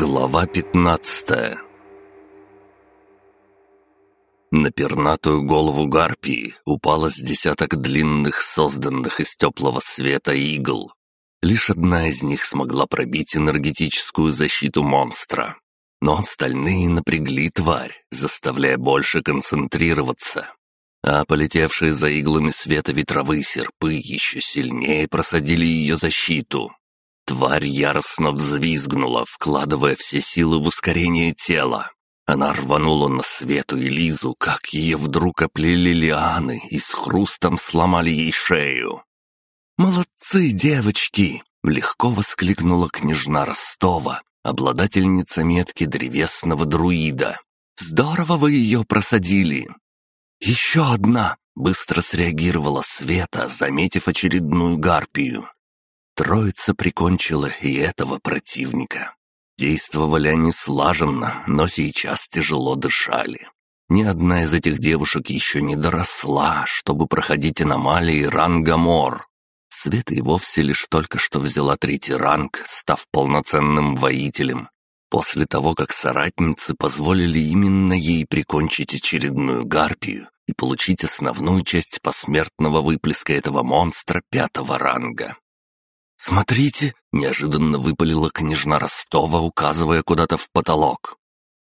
Глава 15 На пернатую голову гарпии упало с десяток длинных, созданных из теплого света игл. Лишь одна из них смогла пробить энергетическую защиту монстра. Но остальные напрягли тварь, заставляя больше концентрироваться. А полетевшие за иглами света ветровые серпы еще сильнее просадили ее защиту, Тварь яростно взвизгнула, вкладывая все силы в ускорение тела. Она рванула на Свету и Лизу, как ее вдруг оплели лианы и с хрустом сломали ей шею. «Молодцы, девочки!» — легко воскликнула княжна Ростова, обладательница метки древесного друида. «Здорово вы ее просадили!» «Еще одна!» — быстро среагировала Света, заметив очередную гарпию. Троица прикончила и этого противника. Действовали они слаженно, но сейчас тяжело дышали. Ни одна из этих девушек еще не доросла, чтобы проходить аномалии ранга Мор. Света и вовсе лишь только что взяла третий ранг, став полноценным воителем. После того, как соратницы позволили именно ей прикончить очередную гарпию и получить основную часть посмертного выплеска этого монстра пятого ранга. «Смотрите!» — неожиданно выпалила княжна Ростова, указывая куда-то в потолок.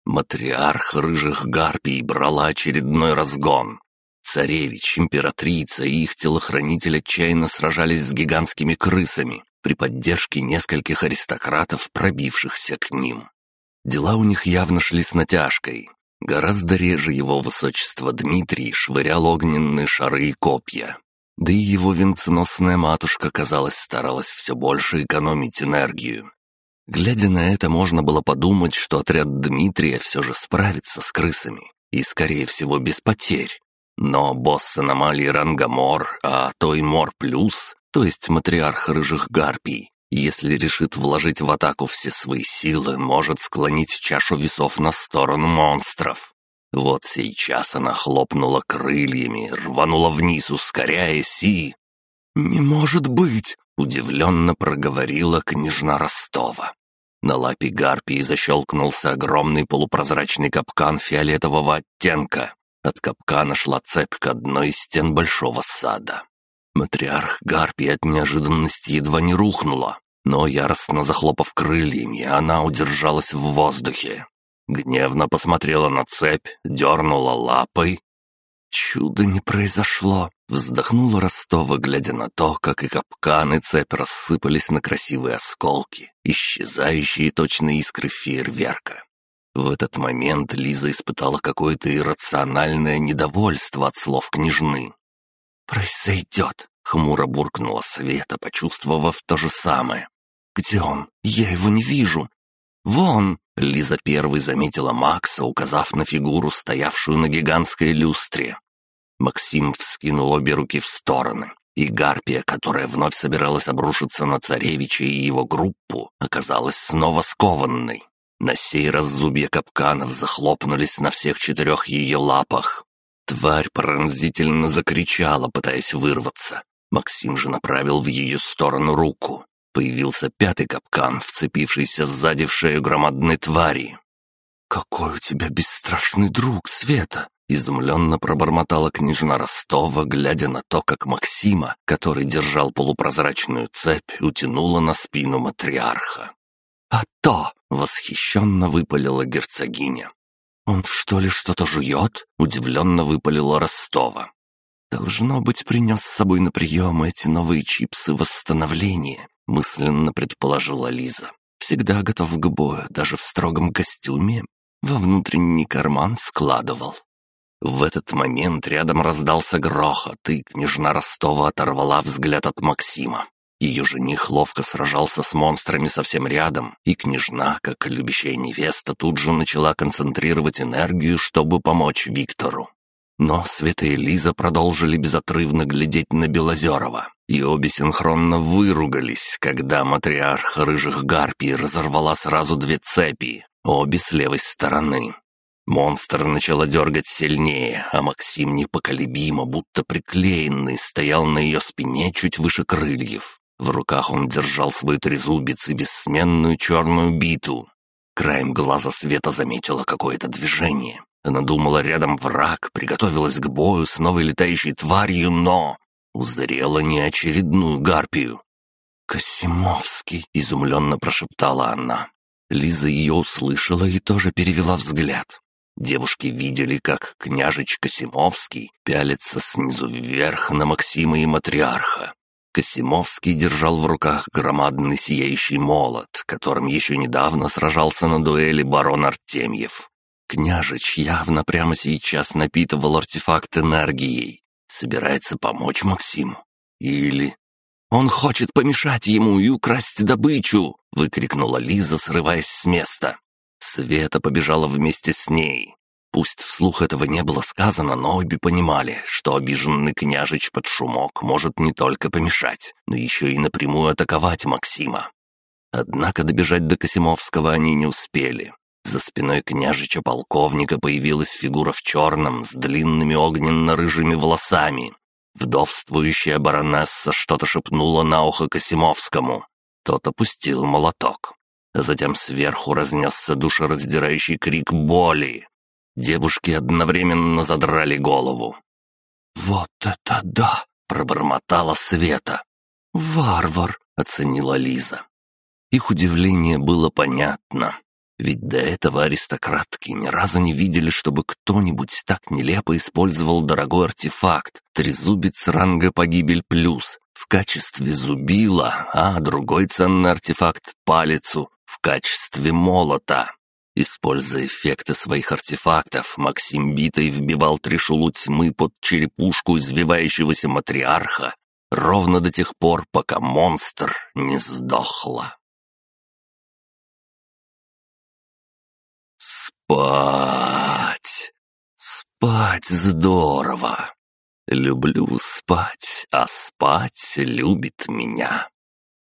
Матриарх рыжих гарпий брала очередной разгон. Царевич, императрица и их телохранитель отчаянно сражались с гигантскими крысами при поддержке нескольких аристократов, пробившихся к ним. Дела у них явно шли с натяжкой. Гораздо реже его высочество Дмитрий швырял огненные шары и копья. Да и его венценосная матушка, казалось, старалась все больше экономить энергию. Глядя на это, можно было подумать, что отряд Дмитрия все же справится с крысами, и, скорее всего, без потерь. Но босс аномалии ранга Мор, а то и Мор Плюс, то есть матриарх рыжих гарпий, если решит вложить в атаку все свои силы, может склонить чашу весов на сторону монстров. Вот сейчас она хлопнула крыльями, рванула вниз, ускоряясь и... «Не может быть!» — удивленно проговорила княжна Ростова. На лапе гарпии защелкнулся огромный полупрозрачный капкан фиолетового оттенка. От капкана шла цепь к одной из стен большого сада. Матриарх гарпии от неожиданности едва не рухнула, но яростно захлопав крыльями, она удержалась в воздухе. Гневно посмотрела на цепь, дернула лапой. Чудо не произошло. Вздохнула Ростова, глядя на то, как и капканы цепь рассыпались на красивые осколки, исчезающие точно искры фейерверка. В этот момент Лиза испытала какое-то иррациональное недовольство от слов княжны. «Произойдет», — хмуро буркнула Света, почувствовав то же самое. «Где он? Я его не вижу. «Вон!» — Лиза первой заметила Макса, указав на фигуру, стоявшую на гигантской люстре. Максим вскинул обе руки в стороны, и Гарпия, которая вновь собиралась обрушиться на царевича и его группу, оказалась снова скованной. На сей раз зубья капканов захлопнулись на всех четырех ее лапах. Тварь пронзительно закричала, пытаясь вырваться. Максим же направил в ее сторону руку. Появился пятый капкан, вцепившийся сзади в шею громадной твари. «Какой у тебя бесстрашный друг, Света!» Изумленно пробормотала княжна Ростова, глядя на то, как Максима, который держал полупрозрачную цепь, утянула на спину матриарха. «А то!» — восхищенно выпалила герцогиня. «Он что ли что-то жует?» — удивленно выпалила Ростова. «Должно быть, принес с собой на прием эти новые чипсы восстановления — мысленно предположила Лиза. «Всегда готов к бою, даже в строгом костюме. Во внутренний карман складывал». В этот момент рядом раздался грохот, и княжна Ростова оторвала взгляд от Максима. Ее жених ловко сражался с монстрами совсем рядом, и княжна, как любящая невеста, тут же начала концентрировать энергию, чтобы помочь Виктору. Но Света и Лиза продолжили безотрывно глядеть на Белозерова, и обе синхронно выругались, когда матриарх рыжих гарпий разорвала сразу две цепи, обе с левой стороны. Монстр начала дергать сильнее, а Максим непоколебимо, будто приклеенный, стоял на ее спине чуть выше крыльев. В руках он держал свой трезубец и бессменную черную биту. Краем глаза Света заметила какое-то движение. Она думала, рядом враг, приготовилась к бою с новой летающей тварью, но... Узрела не очередную гарпию. «Косимовский», — изумленно прошептала она. Лиза ее услышала и тоже перевела взгляд. Девушки видели, как княжич Косимовский пялится снизу вверх на Максима и Матриарха. Косимовский держал в руках громадный сияющий молот, которым еще недавно сражался на дуэли барон Артемьев. Княжич явно прямо сейчас напитывал артефакт энергией. Собирается помочь Максиму. Или... «Он хочет помешать ему и украсть добычу!» — выкрикнула Лиза, срываясь с места. Света побежала вместе с ней. Пусть вслух этого не было сказано, но обе понимали, что обиженный княжич под шумок может не только помешать, но еще и напрямую атаковать Максима. Однако добежать до Косимовского они не успели. За спиной княжича полковника появилась фигура в черном с длинными огненно-рыжими волосами. Вдовствующая баронесса что-то шепнула на ухо Косимовскому. Тот опустил молоток. Затем сверху разнесся душераздирающий крик боли. Девушки одновременно задрали голову. «Вот это да!» — пробормотала Света. «Варвар!» — оценила Лиза. Их удивление было понятно. Ведь до этого аристократки ни разу не видели, чтобы кто-нибудь так нелепо использовал дорогой артефакт «Трезубец ранга погибель плюс» в качестве зубила, а другой ценный артефакт «Палицу» в качестве молота. Используя эффекты своих артефактов, Максим битой вбивал трешулу тьмы под черепушку извивающегося матриарха ровно до тех пор, пока монстр не сдохла. Спать! Спать здорово! Люблю спать, а спать любит меня.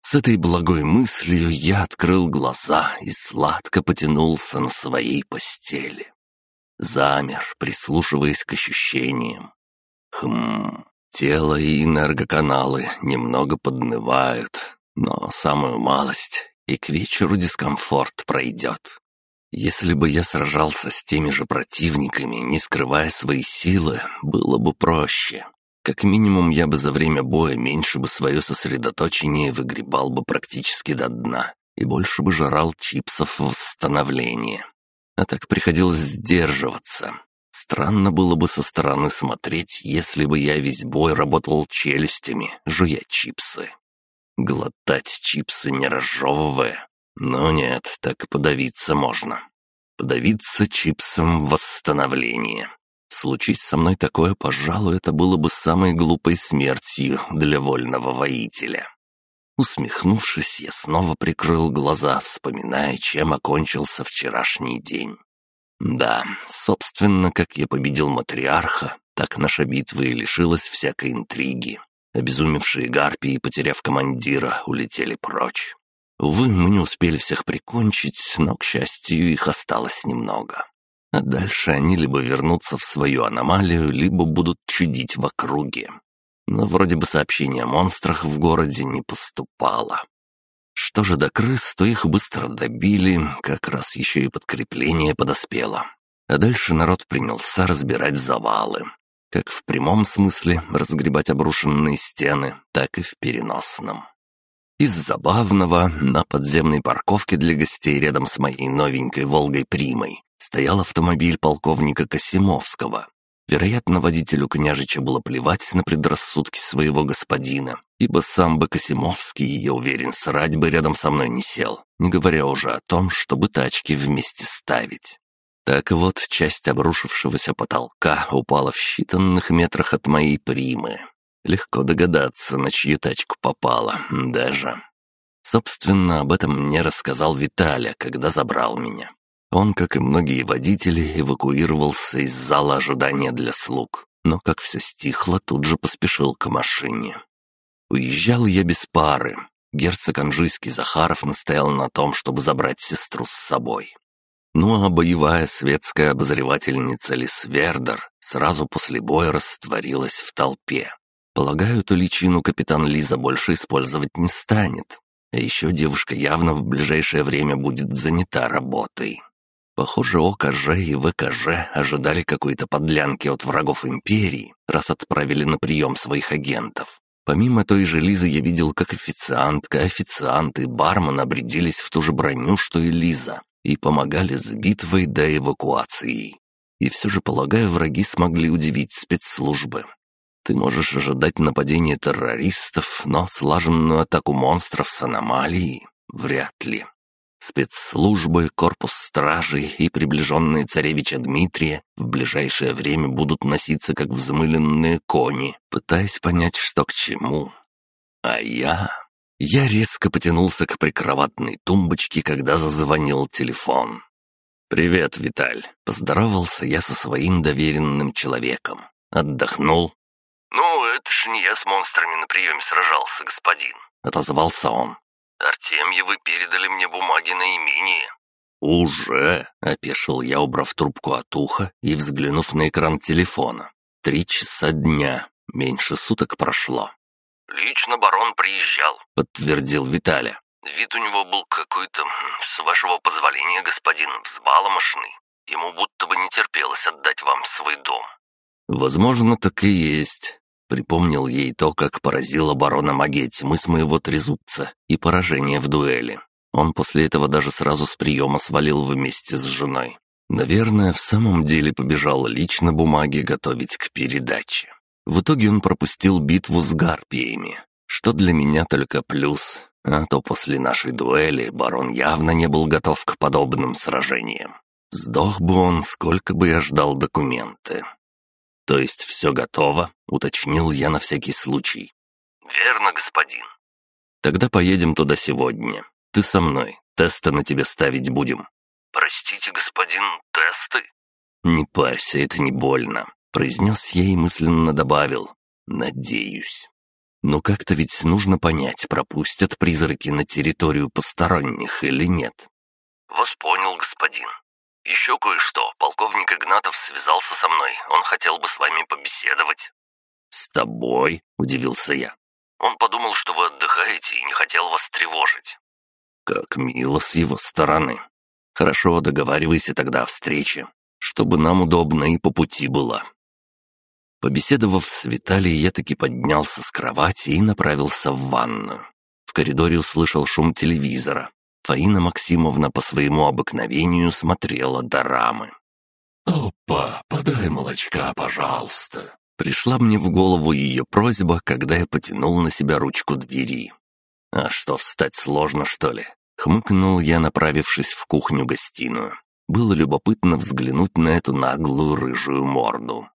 С этой благой мыслью я открыл глаза и сладко потянулся на своей постели. Замер, прислушиваясь к ощущениям. Хм, тело и энергоканалы немного поднывают, но самую малость, и к вечеру дискомфорт пройдет. Если бы я сражался с теми же противниками, не скрывая свои силы, было бы проще. Как минимум, я бы за время боя меньше бы свое сосредоточение выгребал бы практически до дна и больше бы жрал чипсов восстановления. А так приходилось сдерживаться. Странно было бы со стороны смотреть, если бы я весь бой работал челюстями, жуя чипсы. Глотать чипсы не разжевывая. Но нет, так подавиться можно. Подавиться чипсом восстановления. Случись со мной такое, пожалуй, это было бы самой глупой смертью для вольного воителя. Усмехнувшись, я снова прикрыл глаза, вспоминая, чем окончился вчерашний день. Да, собственно, как я победил матриарха, так наша битва и лишилась всякой интриги. Обезумевшие гарпии, потеряв командира, улетели прочь. Увы, мы не успели всех прикончить, но, к счастью, их осталось немного. А дальше они либо вернутся в свою аномалию, либо будут чудить в округе. Но вроде бы сообщение о монстрах в городе не поступало. Что же до крыс, то их быстро добили, как раз еще и подкрепление подоспело. А дальше народ принялся разбирать завалы. Как в прямом смысле разгребать обрушенные стены, так и в переносном. Из забавного, на подземной парковке для гостей рядом с моей новенькой «Волгой Примой» стоял автомобиль полковника Косимовского. Вероятно, водителю княжича было плевать на предрассудки своего господина, ибо сам бы Косимовский, я уверен, срать бы рядом со мной не сел, не говоря уже о том, чтобы тачки вместе ставить. Так вот, часть обрушившегося потолка упала в считанных метрах от моей примы. Легко догадаться, на чью тачку попала, даже. Собственно, об этом мне рассказал Виталя, когда забрал меня. Он, как и многие водители, эвакуировался из зала ожидания для слуг, но как все стихло, тут же поспешил к машине. Уезжал я без пары. Герцог Анжийский Захаров настоял на том, чтобы забрать сестру с собой. Ну а боевая светская обозревательница Лисвердер сразу после боя растворилась в толпе. Полагаю, эту личину капитан Лиза больше использовать не станет. А еще девушка явно в ближайшее время будет занята работой. Похоже, ОКЖ и ВКЖ ожидали какой-то подлянки от врагов Империи, раз отправили на прием своих агентов. Помимо той же Лизы я видел, как официантка, официант и бармен обрядились в ту же броню, что и Лиза, и помогали с битвой до эвакуации. И все же, полагаю, враги смогли удивить спецслужбы. Ты можешь ожидать нападения террористов, но слаженную атаку монстров с аномалией вряд ли. Спецслужбы, корпус стражей и приближенные царевича Дмитрия в ближайшее время будут носиться как взмыленные кони, пытаясь понять, что к чему. А я... Я резко потянулся к прикроватной тумбочке, когда зазвонил телефон. «Привет, Виталь!» — поздоровался я со своим доверенным человеком. Отдохнул. «Ну, это ж не я с монстрами на приеме сражался, господин», — отозвался он. «Артемьевы передали мне бумаги на имение». «Уже?» — опешил я, убрав трубку от уха и взглянув на экран телефона. «Три часа дня. Меньше суток прошло». «Лично барон приезжал», — подтвердил Виталя. «Вид у него был какой-то, с вашего позволения, господин, взбаломошный. Ему будто бы не терпелось отдать вам свой дом». «Возможно, так и есть. Припомнил ей то, как поразила барона магия тьмы с моего трезубца и поражение в дуэли. Он после этого даже сразу с приема свалил вместе с женой. Наверное, в самом деле побежал лично бумаги готовить к передаче. В итоге он пропустил битву с гарпиями, что для меня только плюс, а то после нашей дуэли барон явно не был готов к подобным сражениям. Сдох бы он, сколько бы я ждал документы. «То есть все готово?» — уточнил я на всякий случай. «Верно, господин». «Тогда поедем туда сегодня. Ты со мной. Тесты на тебе ставить будем». «Простите, господин, тесты?» «Не парься, это не больно», — произнес я и мысленно добавил. «Надеюсь». Но как-то ведь нужно понять, пропустят призраки на территорию посторонних или нет. «Вас понял, господин. «Еще кое-что. Полковник Игнатов связался со мной. Он хотел бы с вами побеседовать». «С тобой?» — удивился я. «Он подумал, что вы отдыхаете и не хотел вас тревожить». «Как мило с его стороны. Хорошо, договаривайся тогда о встрече, чтобы нам удобно и по пути было». Побеседовав с Виталией, я таки поднялся с кровати и направился в ванную. В коридоре услышал шум телевизора. Фаина Максимовна по своему обыкновению смотрела дорамы. «Опа, подай молочка, пожалуйста!» Пришла мне в голову ее просьба, когда я потянул на себя ручку двери. «А что, встать сложно, что ли?» Хмыкнул я, направившись в кухню-гостиную. Было любопытно взглянуть на эту наглую рыжую морду.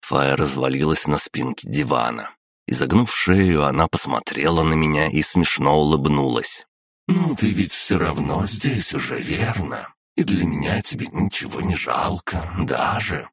Фая развалилась на спинке дивана. Изогнув шею, она посмотрела на меня и смешно улыбнулась. «Ну, ты ведь все равно здесь уже, верно? И для меня тебе ничего не жалко, даже».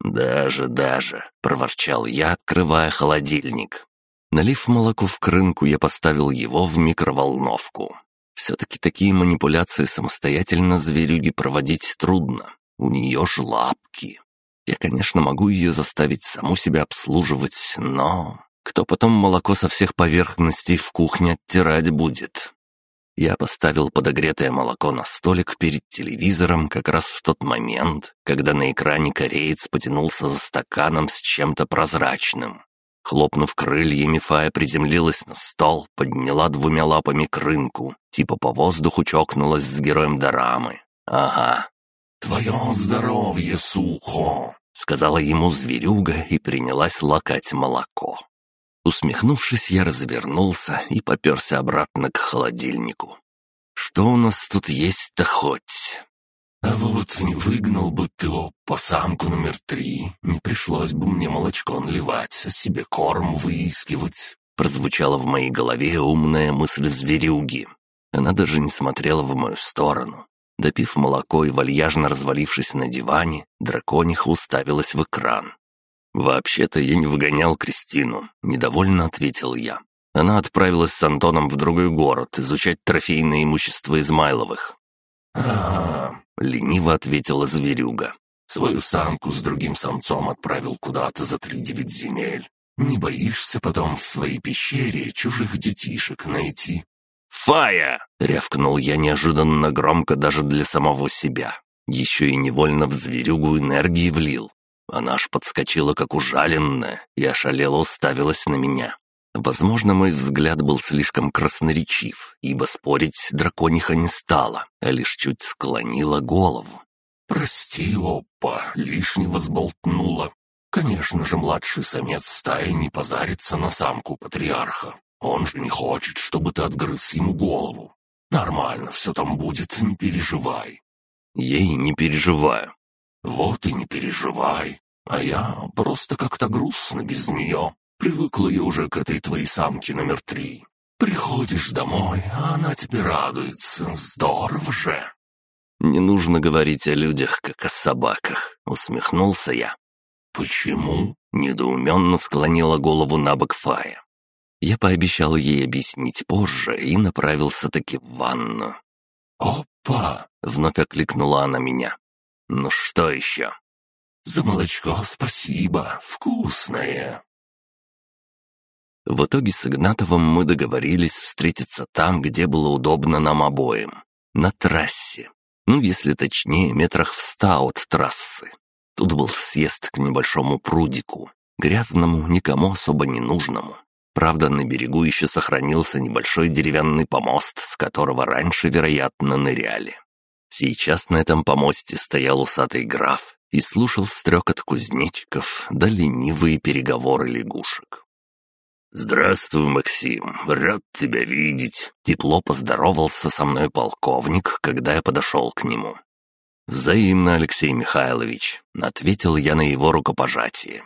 «Даже, даже», — проворчал я, открывая холодильник. Налив молоко в крынку, я поставил его в микроволновку. Все-таки такие манипуляции самостоятельно зверюги проводить трудно. У нее ж лапки. Я, конечно, могу ее заставить саму себя обслуживать, но... Кто потом молоко со всех поверхностей в кухне оттирать будет? Я поставил подогретое молоко на столик перед телевизором как раз в тот момент, когда на экране кореец потянулся за стаканом с чем-то прозрачным. Хлопнув крыльями, Фая приземлилась на стол, подняла двумя лапами к рынку, типа по воздуху чокнулась с героем Дорамы. «Ага». «Твое здоровье, сухо!» — сказала ему зверюга и принялась лакать молоко. Усмехнувшись, я развернулся и поперся обратно к холодильнику. «Что у нас тут есть-то хоть?» «А вот не выгнал бы ты по самку номер три, не пришлось бы мне молочко наливать, а себе корм выискивать». Прозвучала в моей голове умная мысль зверюги. Она даже не смотрела в мою сторону. Допив молоко и вальяжно развалившись на диване, дракониха уставилась в экран. «Вообще-то я не выгонял Кристину», — недовольно ответил я. Она отправилась с Антоном в другой город изучать трофейное имущество Измайловых. «Ага», — лениво ответила зверюга. «Свою самку с другим самцом отправил куда-то за три девять земель. Не боишься потом в своей пещере чужих детишек найти?» Фая!» — рявкнул я неожиданно громко даже для самого себя. Еще и невольно в зверюгу энергии влил. Она аж подскочила, как ужаленная, и ошалела уставилась на меня. Возможно, мой взгляд был слишком красноречив, ибо спорить дракониха не стала, а лишь чуть склонила голову. «Прости, опа, лишнего сболтнула. Конечно же, младший самец стаи не позарится на самку патриарха. Он же не хочет, чтобы ты отгрыз ему голову. Нормально все там будет, не переживай». «Ей не переживаю». «Вот и не переживай. А я просто как-то грустно без нее. Привыкла я уже к этой твоей самке номер три. Приходишь домой, а она тебе радуется. Здорово же!» «Не нужно говорить о людях, как о собаках», — усмехнулся я. «Почему?» — недоуменно склонила голову на бок Фая. Я пообещал ей объяснить позже и направился таки в ванну. «Опа!» — вновь окликнула она меня. «Ну что еще?» «За молочко спасибо, вкусное!» В итоге с Игнатовым мы договорились встретиться там, где было удобно нам обоим. На трассе. Ну, если точнее, метрах в ста от трассы. Тут был съезд к небольшому прудику. Грязному, никому особо не нужному. Правда, на берегу еще сохранился небольшой деревянный помост, с которого раньше, вероятно, ныряли. Сейчас на этом помосте стоял усатый граф и слушал стрекот кузнечиков да ленивые переговоры лягушек. «Здравствуй, Максим, рад тебя видеть!» Тепло поздоровался со мной полковник, когда я подошел к нему. «Взаимно, Алексей Михайлович», — ответил я на его рукопожатие.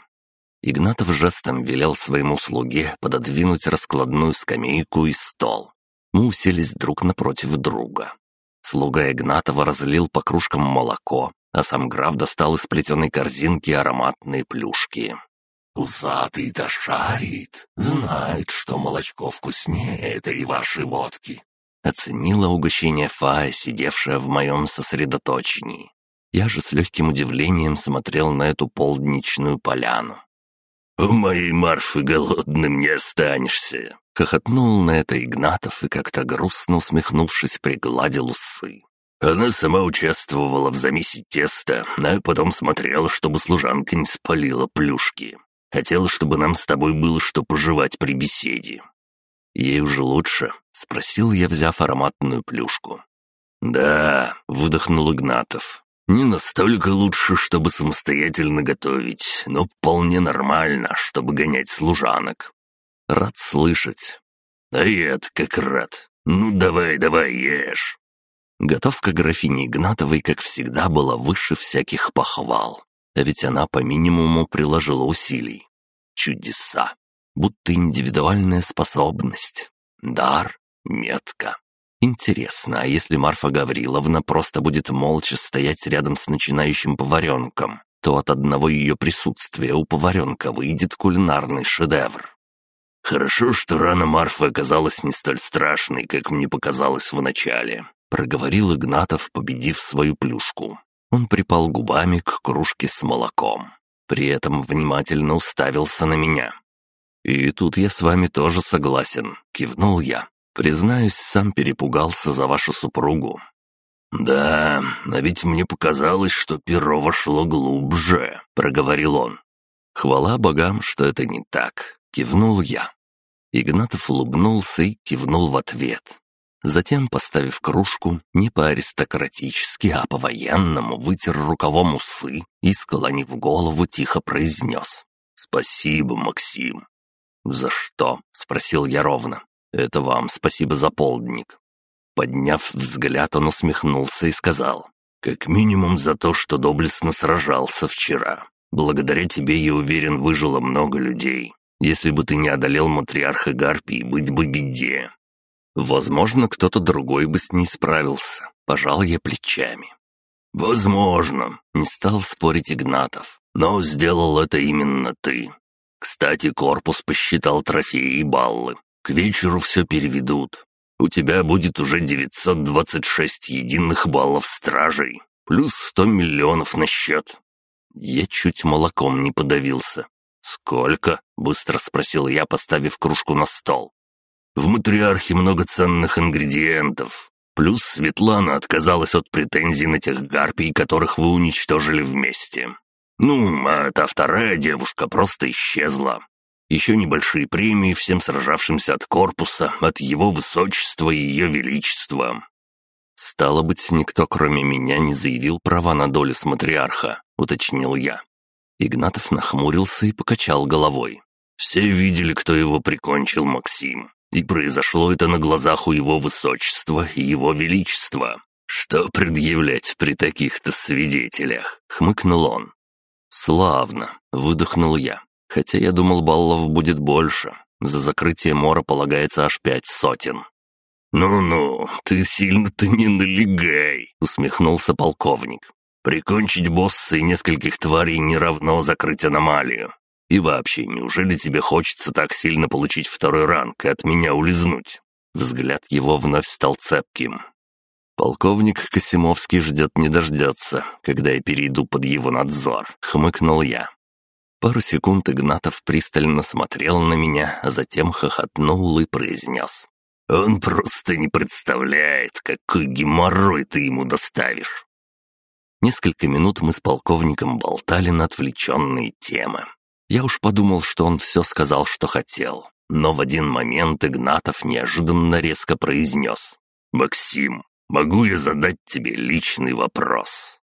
Игнатов жестом велел своему слуге пододвинуть раскладную скамейку и стол. Мы уселись друг напротив друга. Слуга Игнатова разлил по кружкам молоко, а сам граф достал из плетеной корзинки ароматные плюшки. Усатый да шарит, знает, что молочко вкуснее этой вашей водки». Оценила угощение Фая, сидевшая в моем сосредоточении. Я же с легким удивлением смотрел на эту полдничную поляну. «У моей Марфы голодным не останешься!» Хохотнул на это Игнатов и как-то грустно усмехнувшись пригладил усы. Она сама участвовала в замесе теста, а потом смотрела, чтобы служанка не спалила плюшки. Хотела, чтобы нам с тобой было что пожевать при беседе». «Ей уже лучше?» — спросил я, взяв ароматную плюшку. «Да», — выдохнул Игнатов. «Не настолько лучше, чтобы самостоятельно готовить, но вполне нормально, чтобы гонять служанок. Рад слышать. А я как рад. Ну давай, давай, ешь». Готовка графини Игнатовой, как всегда, была выше всяких похвал. А ведь она по минимуму приложила усилий. Чудеса. Будто индивидуальная способность. Дар. Метка. Интересно, а если Марфа Гавриловна просто будет молча стоять рядом с начинающим поваренком, то от одного ее присутствия у поваренка выйдет кулинарный шедевр. «Хорошо, что рана Марфы оказалась не столь страшной, как мне показалось вначале», — проговорил Игнатов, победив свою плюшку. Он припал губами к кружке с молоком. При этом внимательно уставился на меня. «И тут я с вами тоже согласен», — кивнул я. «Признаюсь, сам перепугался за вашу супругу». «Да, а ведь мне показалось, что перо вошло глубже», — проговорил он. «Хвала богам, что это не так», — кивнул я. Игнатов улыбнулся и кивнул в ответ. Затем, поставив кружку, не по-аристократически, а по-военному, вытер рукавом усы и, склонив голову, тихо произнес «Спасибо, Максим». «За что?» — спросил я ровно. «Это вам спасибо за полдник». Подняв взгляд, он усмехнулся и сказал «Как минимум за то, что доблестно сражался вчера. Благодаря тебе, я уверен, выжило много людей. Если бы ты не одолел матриарха Гарпии, быть бы беде. Возможно, кто-то другой бы с ней справился. Пожал я плечами. «Возможно», — не стал спорить Игнатов. «Но сделал это именно ты. Кстати, корпус посчитал трофеи и баллы. К вечеру все переведут. У тебя будет уже 926 единых баллов стражей, плюс 100 миллионов на счет». Я чуть молоком не подавился. «Сколько?» — быстро спросил я, поставив кружку на стол. В матриархе много ценных ингредиентов. Плюс Светлана отказалась от претензий на тех гарпий, которых вы уничтожили вместе. Ну, а та вторая девушка просто исчезла. Еще небольшие премии всем сражавшимся от корпуса, от его высочества и ее величества. «Стало быть, никто, кроме меня, не заявил права на долю с матриарха», — уточнил я. Игнатов нахмурился и покачал головой. «Все видели, кто его прикончил, Максим. И произошло это на глазах у его высочества и его величества. Что предъявлять при таких-то свидетелях?» — хмыкнул он. «Славно», — выдохнул я. «Хотя я думал, баллов будет больше. За закрытие мора полагается аж пять сотен». «Ну-ну, ты сильно-то не налегай», — усмехнулся полковник. «Прикончить босса и нескольких тварей не равно закрыть аномалию. И вообще, неужели тебе хочется так сильно получить второй ранг и от меня улизнуть?» Взгляд его вновь стал цепким. «Полковник Косимовский ждет не дождется, когда я перейду под его надзор», — хмыкнул я. Пару секунд Игнатов пристально смотрел на меня, а затем хохотнул и произнес. «Он просто не представляет, какой геморрой ты ему доставишь». Несколько минут мы с полковником болтали на отвлеченные темы. Я уж подумал, что он все сказал, что хотел. Но в один момент Игнатов неожиданно резко произнес. «Максим, могу я задать тебе личный вопрос?»